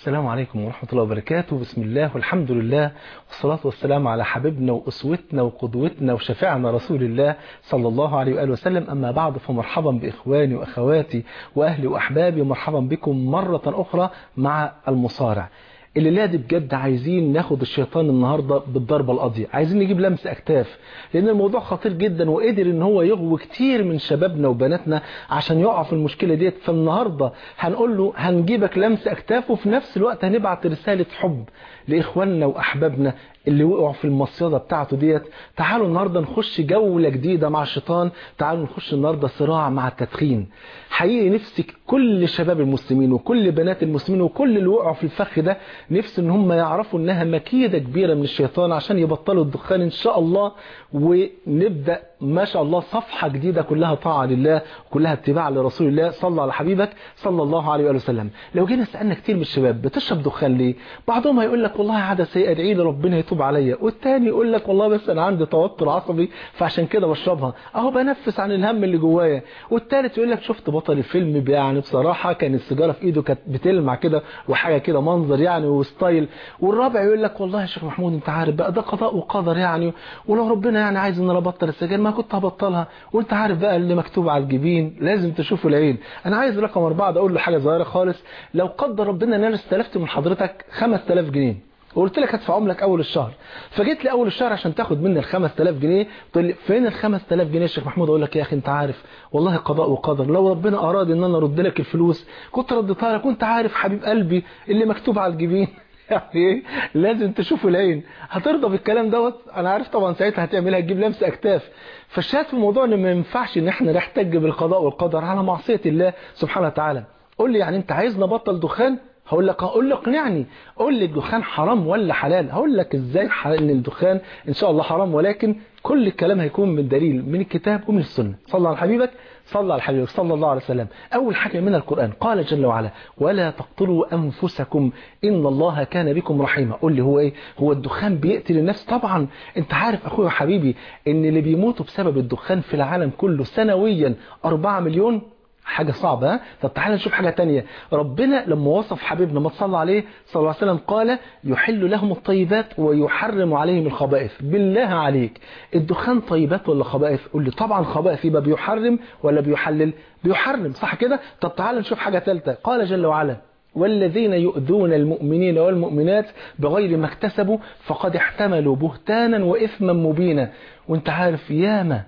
السلام عليكم ورحمة الله وبركاته. بسم الله والحمد لله والصلاة والسلام على حبيبنا وأسوتنا وقدوتنا وشفيعنا رسول الله صلى الله عليه وآله وسلم. أما بعد فمرحبا بإخواني وأخواتي وأهلي وأحبابي ومرحبا بكم مرة أخرى مع المصارع. الليلة دي بجد عايزين ناخد الشيطان النهاردة بالضربة القاضية. عايزين نجيب لمس أكتاف. لأن الموضوع خطير جدا وقدر إن هو يغوي كتير من شبابنا وبناتنا عشان يقعوا في المشكلة ديت. فالنهاردة هنقول له هنجيبك لمس أكتاف وفي نفس الوقت هنبعت رسالة حب. لإخواننا وأحبابنا اللي وقعوا في المصيدة بتاعته ديت. تعالوا النهاردة نخش جولة جديدة مع الشيطان. تعالوا نخش النهاردة صراع مع التدخين. حقيقي نفسي كل شباب المسلمين وكل بنات المسلمين وكل اللي وقعوا في الفخ ده نفسي إن هم يعرفوا إنها مكيدة كبيرة من الشيطان عشان يبطلوا الدخان إن شاء الله. ونبدأ ما شاء الله صفحة جديدة كلها طاعة لله وكلها اتباع لرسول الله. صلى على حبيبك صلى الله عليه وآله وسلم. لو جينا سألنا كتير من الشباب بتشرب دخان ليه؟ بعضهم هيقول لك والله عادة سيئة ادعي لي ربنا يتوب عليا. والتاني يقول لك والله بس أنا عندي توتر عصبي فعشان كده بشربها. أهو بنفس عن الهم اللي جوايا. والتالت يقول لك شفت بطل الفيلم يعني بصراحة كان السيجارة في إيده كانت بتلمع كده وحاجة كده منظر يعني وستايل. والرابع يقول لك والله يا شيخ محمود أنت عارف بقى ده قضاء وقدر يعني. ولو ربنا يعني عايز إن أنا أبطل السجاير ما كنت هبطلها. وأنت عارف بقى اللي مكتوب على الجبين لازم تشوفه العين. أنا عايز رقم أربعة ده أقول له حاجة صغيرة خالص. لو قدر ربنا إن أنا استلفت من حضرتك 5000 جنيه. وقلت لك هدفعهم لك أول الشهر. فجيت لي اول الشهر عشان تاخد مني ال 5000 جنيه. تقول لي فين ال 5000 جنيه يا شيخ محمود؟ أقول لك يا أخي أنت عارف والله قضاء وقدر. لو ربنا أراد إن أنا أرد لك الفلوس كنت رديتها لك. وأنت عارف حبيب قلبي اللي مكتوب على الجبين. يعني إيه؟ لازم تشوف العين. هترضى بالكلام دوت؟ أنا عارف طبعا ساعتها هتعملها تجيب لمس أكتاف. فالشاهد في الموضوع إن ما ينفعش إن إحنا نحتج بالقضاء والقدر على معصية الله سبحانه وتعالى. قول لي يعني أنت عايز نبطل دخان؟ هقول لك هقول لك اقنعني. قول لي الدخان حرام ولا حلال؟ هقول لك إزاي إن الدخان إن شاء الله حرام ولكن كل الكلام هيكون من دليل من الكتاب ومن السنة. صلى على حبيبك صلى على حبيبك صلى الله عليه وسلم. أول حاجة من القرآن قال جل وعلا ولا تقتلوا أنفسكم إن الله كان بكم رحيما. قول لي هو إيه؟ هو الدخان بيقتل النفس طبعا. أنت عارف أخوي وحبيبي إن اللي بيموتوا بسبب الدخان في العالم كله سنويا 4 مليون حاجة صعبة؟ طب تعالى نشوف حاجة تانية. ربنا لما وصف حبيبنا ما صلى عليه صلى الله عليه وسلم قال يحل لهم الطيبات ويحرم عليهم الخبائث. بالله عليك. الدخان طيبات ولا خبائث؟ قول لي. طبعا خبائث. يبقى بيحرم ولا بيحلل؟ بيحرم. صح كده؟ طب تعالى نشوف حاجة ثالثة قال جل وعلا والذين يؤذون المؤمنين والمؤمنات بغير ما اكتسبوا فقد احتملوا بهتانا وإثما مبينا. وانت عارف ياما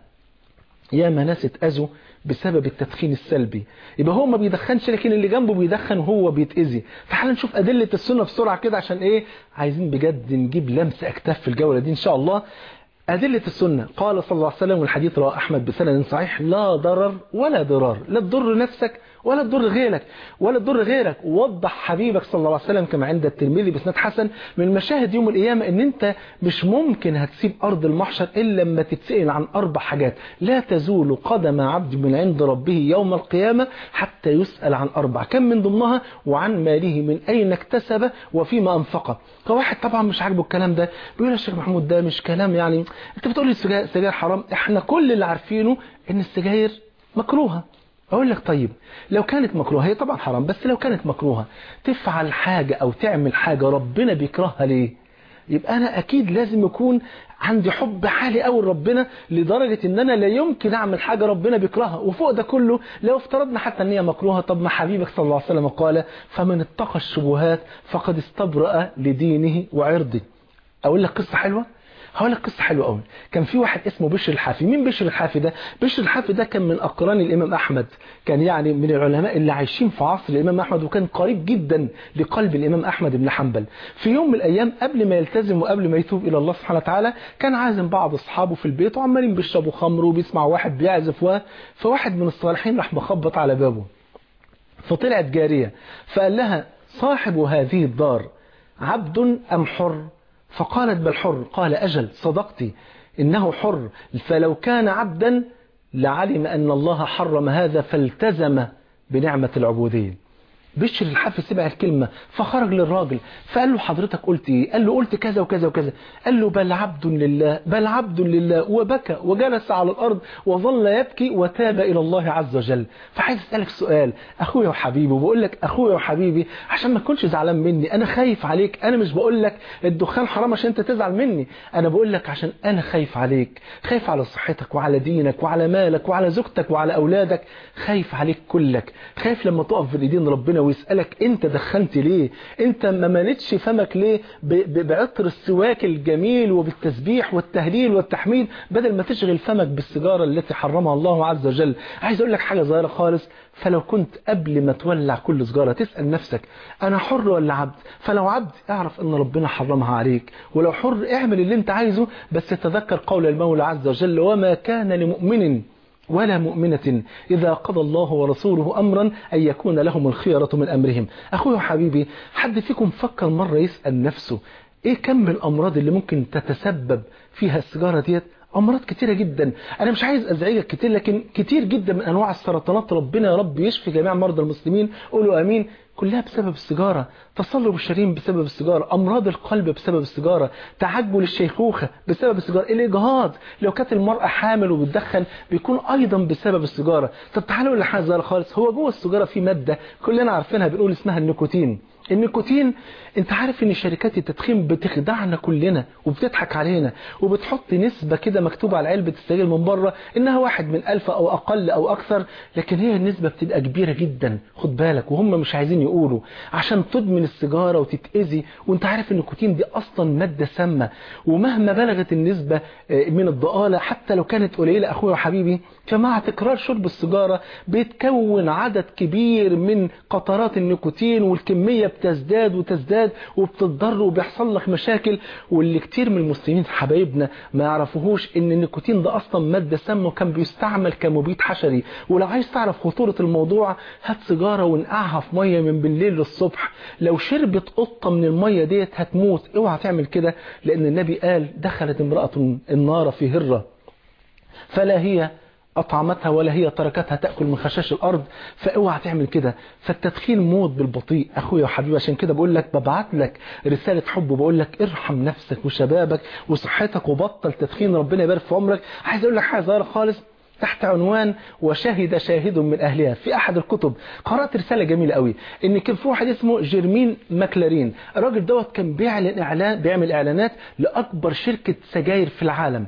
ياما ناس اتأذوا بسبب التدخين السلبي. يبقى هو ما بيدخنش لكن اللي جنبه بيدخن وهو بيتأذي. تعال نشوف أدلة السنة بسرعة كده عشان إيه؟ عايزين بجد نجيب لمس أكتاف في الجولة دي إن شاء الله. أدلة السنة. قال صلى الله عليه وسلم والحديث رواه أحمد بسند صحيح لا ضرر ولا ضرار. لا تضر نفسك ولا تضر غيرك ولا تضر غيرك. وضح حبيبك صلى الله عليه وسلم كما عند الترمذي بسند حسن من مشاهد يوم القيامة إن أنت مش ممكن هتسيب أرض المحشر إلا لما تتسأل عن أربع حاجات. لا تزول قدم عبد من عند ربه يوم القيامة حتى يسأل عن أربع. كم من ضمنها؟ وعن ماله من أين اكتسب؟ وفيما انفقه فواحد طبعا مش عاجبه الكلام ده. بيقول يا شيخ محمود ده مش كلام يعني. أنت بتقول لي السجاير حرام؟ إحنا كل اللي عارفينه إن السجاير مكروهة. أقول لك طيب لو كانت مكروهة هي طبعا حرام بس لو كانت مكروهة تفعل حاجة أو تعمل حاجة ربنا بيكرهها ليه؟ يبقى أنا أكيد لازم يكون عندي حب عالي قوي لربنا لدرجة إن أنا لا يمكن أعمل حاجة ربنا بيكرهها. وفوق ده كله لو افترضنا حتى إن هي مكروهة طب ما حبيبك صلى الله عليه وسلم قال فمن اتقى الشبهات فقد استبرأ لدينه وعرضه. أقول لك قصة حلوة؟ هقول لك قصة حلوة قوي كان في واحد اسمه بشر الحافي. مين بشر الحافي ده؟ بشر الحافي ده كان من أقران الإمام أحمد. كان يعني من العلماء اللي عايشين في عصر الإمام أحمد وكان قريب جدا لقلب الإمام أحمد بن حنبل. في يوم من الأيام قبل ما يلتزم وقبل ما يتوب إلى الله سبحانه وتعالى كان عازم بعض أصحابه في البيت وعمالين بيشربوا خمر وبيسمع واحد بيعزف و فواحد من الصالحين راح مخبط على بابه. فطلعت جارية فقال لها صاحب هذه الدار عبد أم حر؟ فقالت بل حر. قال أجل صدقتي إنه حر. فلو كان عبدا لعلم أن الله حرم هذا فالتزم بنعمة العبودية. بشر الحافي سمع الكلمة فخرج للراجل فقال له حضرتك قلت إيه؟ قال له قلت كذا وكذا وكذا. قال له بل عبد لله بل عبد لله وبكى وجلس على الأرض وظل يبكي وتاب إلى الله عز وجل. فعايز أسألك سؤال أخويا وحبيبي وبقول لك أخويا وحبيبي عشان ما تكونش زعلان مني أنا خايف عليك. أنا مش بقول لك الدخان حرام عشان أنت تزعل مني. أنا بقول لك عشان أنا خايف عليك. خايف على صحتك وعلى دينك وعلى مالك وعلى زوجتك وعلى أولادك. خايف عليك كلك. خايف لما تقف في ايدين ربنا ويسألك انت دخنت ليه؟ انت ما مالتش فمك ليه بعطر السواك الجميل وبالتسبيح والتهليل والتحميد بدل ما تشغل فمك بالسيجارة التي حرمها الله عز وجل. عايز أقول لك حاجة صغيرة خالص. فلو كنت قبل ما تولع كل سجارة تسأل نفسك أنا حر ولا عبد؟ فلو عبد اعرف أن ربنا حرمها عليك. ولو حر اعمل اللي انت عايزه بس تذكر قول المولى عز وجل وما كان لمؤمن ولا مؤمنة إذا قضى الله ورسوله أمرا أن يكون لهم الخيرة من أمرهم. أخوي وحبيبي حد فيكم فكر مرة يسأل نفسه إيه كم الأمراض اللي ممكن تتسبب فيها السيجارة ديت؟ أمراض كتيرة جدا. أنا مش عايز أزعجك كتير لكن كتير جدا من أنواع السرطانات ربنا يا رب يشفي جميع مرضى المسلمين. قولوا أمين. كلها بسبب السيجارة. تصلب الشرايين بسبب السيجارة. أمراض القلب بسبب السيجارة. تعجل الشيخوخة بسبب السيجارة. الإجهاض. لو كانت المرأة حامل وبتدخن بيكون أيضا بسبب السيجارة. طب تعالوا لحاجة خالص هو جوه السيجارة في مادة كلنا عارفينها بنقول اسمها النيكوتين. النيكوتين انت عارف ان شركات التدخين بتخدعنا كلنا وبتضحك علينا وبتحط نسبة كده مكتوبة على علبة السجاير من بره انها واحد من ألف أو أقل أو أكثر لكن هي النسبة بتبقى كبيرة جدا خد بالك وهم مش عايزين يقولوا عشان تدمن السيجارة وتتأذي وانت عارف ان النيكوتين دي أصلا مادة سامة ومهما بلغت النسبة من الضآلة حتى لو كانت قليلة أخويا وحبيبي فمع تكرار شرب السيجارة بيتكون عدد كبير من قطرات النيكوتين والكمية بتزداد وتزداد وبتضر وبيحصل لك مشاكل واللي كتير من المسلمين حبايبنا ما يعرفوهوش إن النيكوتين ده أصلا مادة سامة وكان بيستعمل كمبيد حشري. ولو عايز تعرف خطورة الموضوع هات سيجارة ونقعها في مية من بالليل للصبح. لو شربت قطة من المية ديت هتموت. اوعى تعمل كده لأن النبي قال دخلت امرأة النار في هرة. فلا هي أطعمتها ولا هي تركتها تأكل من خشاش الأرض فاوعى تعمل كده. فالتدخين موت بالبطيء. أخويا وحبيبي عشان كده بقول لك ببعت لك رسالة حب وبقول لك ارحم نفسك وشبابك وصحتك وبطل تدخين ربنا يبارك في عمرك. عايز أقول لك حاجة صغيرة خالص تحت عنوان وشهد شاهد من أهلها. في أحد الكتب قرأت رسالة جميلة قوي إن كان في واحد اسمه جيرمين ماكلارين. الراجل دوت كان بيعلن إعلان بيعمل إعلانات لأكبر شركة سجاير في العالم.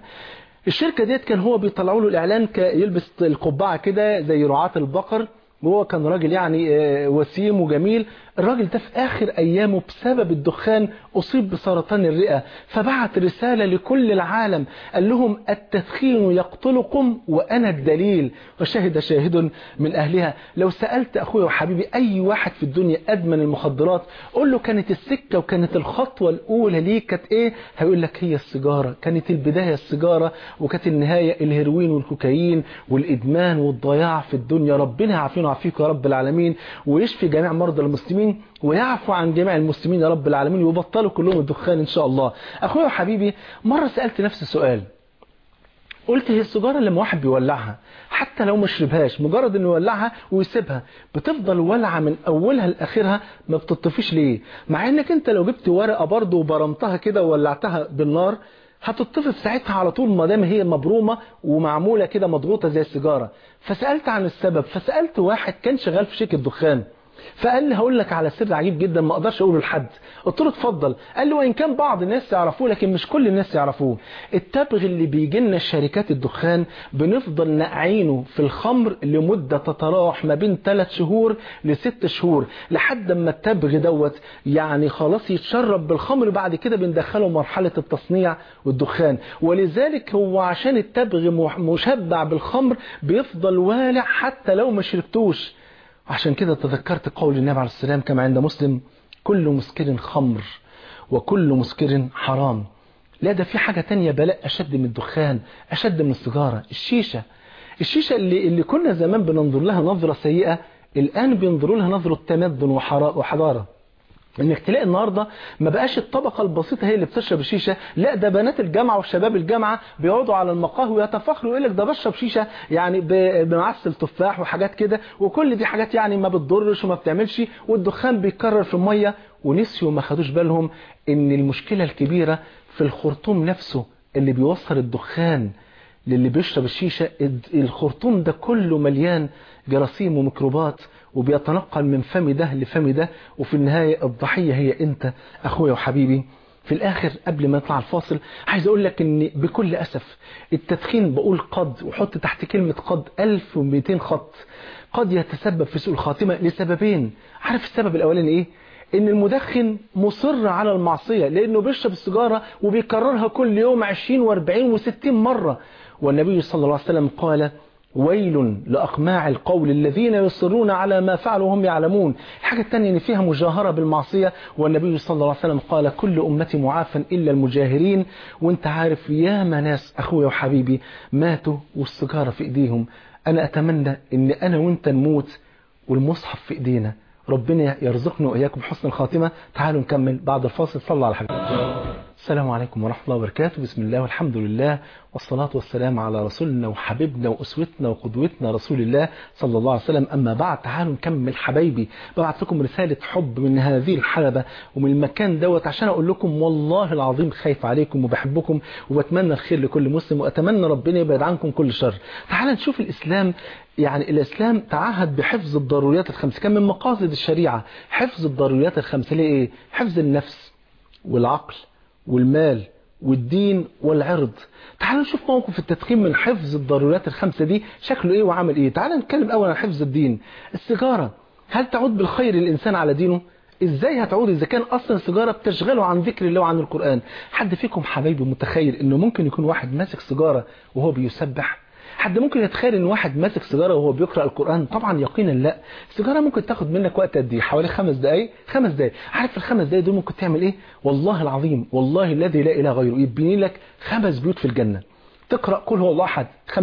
الشركة ديت كان هو بيطلعوا له الإعلان يلبس القبعة كده زي رعاة البقر. وهو كان راجل يعني وسيم وجميل. الراجل ده في آخر أيامه بسبب الدخان أصيب بسرطان الرئة فبعت رسالة لكل العالم قال لهم التدخين يقتلكم وأنا الدليل. وشهد شاهد من أهلها. لو سألت أخويا وحبيبي أي واحد في الدنيا أدمن المخدرات قول له كانت السكة وكانت الخطوة الأولى ليه كانت إيه؟ هيقول لك هي السيجارة. كانت البداية السيجارة وكانت النهاية الهيروين والكوكايين والإدمان والضياع في الدنيا. ربنا يعافينا ويعافيك يا رب العالمين ويشفي جميع مرضى المسلمين ويعفو عن جميع المسلمين يا رب العالمين ويبطلوا كلهم الدخان إن شاء الله. أخويا وحبيبي مرة سألت نفسي سؤال قلت هي السيجاره لما واحد بيولعها حتى لو ما شربهاش مجرد إنه يولعها ويسيبها بتفضل ولعة من أولها لآخرها ما بتطفيش ليه؟ مع إنك أنت لو جبت ورقة برضه وبرمتها كده وولعتها بالنار هتطفي في ساعتها على طول ما دام هي مبرومة ومعمولة كده مضغوطة زي السيجارة. فسألت عن السبب فسألت واحد كان شغال في شركة دخان. فقال لي هقول لك على سر عجيب جدا ما أقدرش اقوله لحد. قلت له اتفضل. قال لي وان كان بعض الناس يعرفوه لكن مش كل الناس يعرفوه. التبغ اللي بيجي لنا شركات الدخان بنفضل نقعينه في الخمر لمدة تتراوح ما بين 3 شهور لست شهور لحد ما التبغ دوت يعني خلاص يتشرب بالخمر بعد كده بندخله مرحلة التصنيع والدخان. ولذلك هو عشان التبغ مشبع بالخمر بيفضل والع حتى لو ما شربتوش. عشان كده تذكرت قول النبي عليه السلام كما عند مسلم كل مسكر خمر وكل مسكر حرام. لا ده في حاجة تانية بلاء أشد من الدخان أشد من السيجارة. الشيشة. الشيشة اللي, اللي كنا زمان بننظر لها نظرة سيئة الآن بينظروا لها نظرة تمدن وحضارة إنك تلاقي النهارده ما بقاش الطبقة البسيطة هي اللي بتشرب الشيشة لا ده بنات الجامعة وشباب الجامعة بيقعدوا على المقاهي ويتفاخروا يقول لك ده بشرب شيشة يعني بمعسل تفاح وحاجات كده وكل دي حاجات يعني ما بتضرش وما بتعملش والدخان بيتكرر في المية ونسيوا ما خدوش بالهم إن المشكلة الكبيرة في الخرطوم نفسه اللي بيوصل الدخان للي بيشرب الشيشة الد- الخرطوم ده كله مليان جراثيم وميكروبات وبيتنقل من فم ده لفم ده وفي النهاية الضحية هي أنت أخويا وحبيبي. في الآخر قبل ما نطلع الفاصل عايز أقول لك إن بكل أسف التدخين بقول قد وحط تحت كلمة قد 1200 خط. قد يتسبب في سوء الخاتمة لسببين. عارف السبب الأولاني إيه؟ إن المدخن مصر على المعصية لأنه بيشرب السيجارة وبيكررها كل يوم 20 و40 و60 مرة. والنبي صلى الله عليه وسلم قال ويل لأقماع القول الذين يصرون على ما فعلوا وهم يعلمون. الحاجة الثانية إن فيها مجاهرة بالمعصية والنبي صلى الله عليه وسلم قال كل أمتي معافى إلا المجاهرين. وأنت عارف ياما ناس أخويا وحبيبي ماتوا والسيجارة في إيديهم. أنا أتمنى إن أنا وأنت نموت والمصحف في إيدينا. ربنا يرزقنا وإياكم حسن الخاتمة. تعالوا نكمل بعد الفاصل. صلى على حبيبي السلام عليكم ورحمة الله وبركاته. بسم الله والحمد لله والصلاة والسلام على رسولنا وحبيبنا وأسوتنا وقدوتنا رسول الله صلى الله عليه وسلم. أما بعد تعالوا نكمل حبايبي. ببعت لكم رسالة حب من هذه الحلبة ومن المكان دوت عشان أقول لكم والله العظيم خايف عليكم وبحبكم وبتمنى الخير لكل مسلم وأتمنى ربنا يبعد عنكم كل شر. تعال نشوف الإسلام يعني الإسلام تعهد بحفظ الضروريات الخمس. كان من مقاصد الشريعة؟ حفظ الضروريات الخمسة ليه؟ إيه؟ حفظ النفس والعقل. والمال والدين والعرض. تعال نشوف موقف التدخين من حفظ الضرورات الخمسة دي شكله إيه وعمل إيه. تعال نتكلم اول عن حفظ الدين. السيجارة. هل تعود بالخير الانسان على دينه؟ إزاي هتعود إذا كان أصلا السيجارة بتشغله عن ذكر الله وعن القرآن؟ حد فيكم حبايبي متخيل إنه ممكن يكون واحد ماسك سيجارة وهو بيسبح؟ حد ممكن يتخيل إن واحد ماسك سيجارة وهو بيقرأ القرآن؟ طبعا يقينا لا. السيجاره ممكن تاخد منك وقت قد إيه؟ حوالي خمس دقائق خمس دقائق عارف الخمس دقائق دول ممكن تعمل إيه؟ والله العظيم والله الذي لا إله غيره. يبني لك خمس بيوت في الجنة. تقرأ قل هو الله أحد.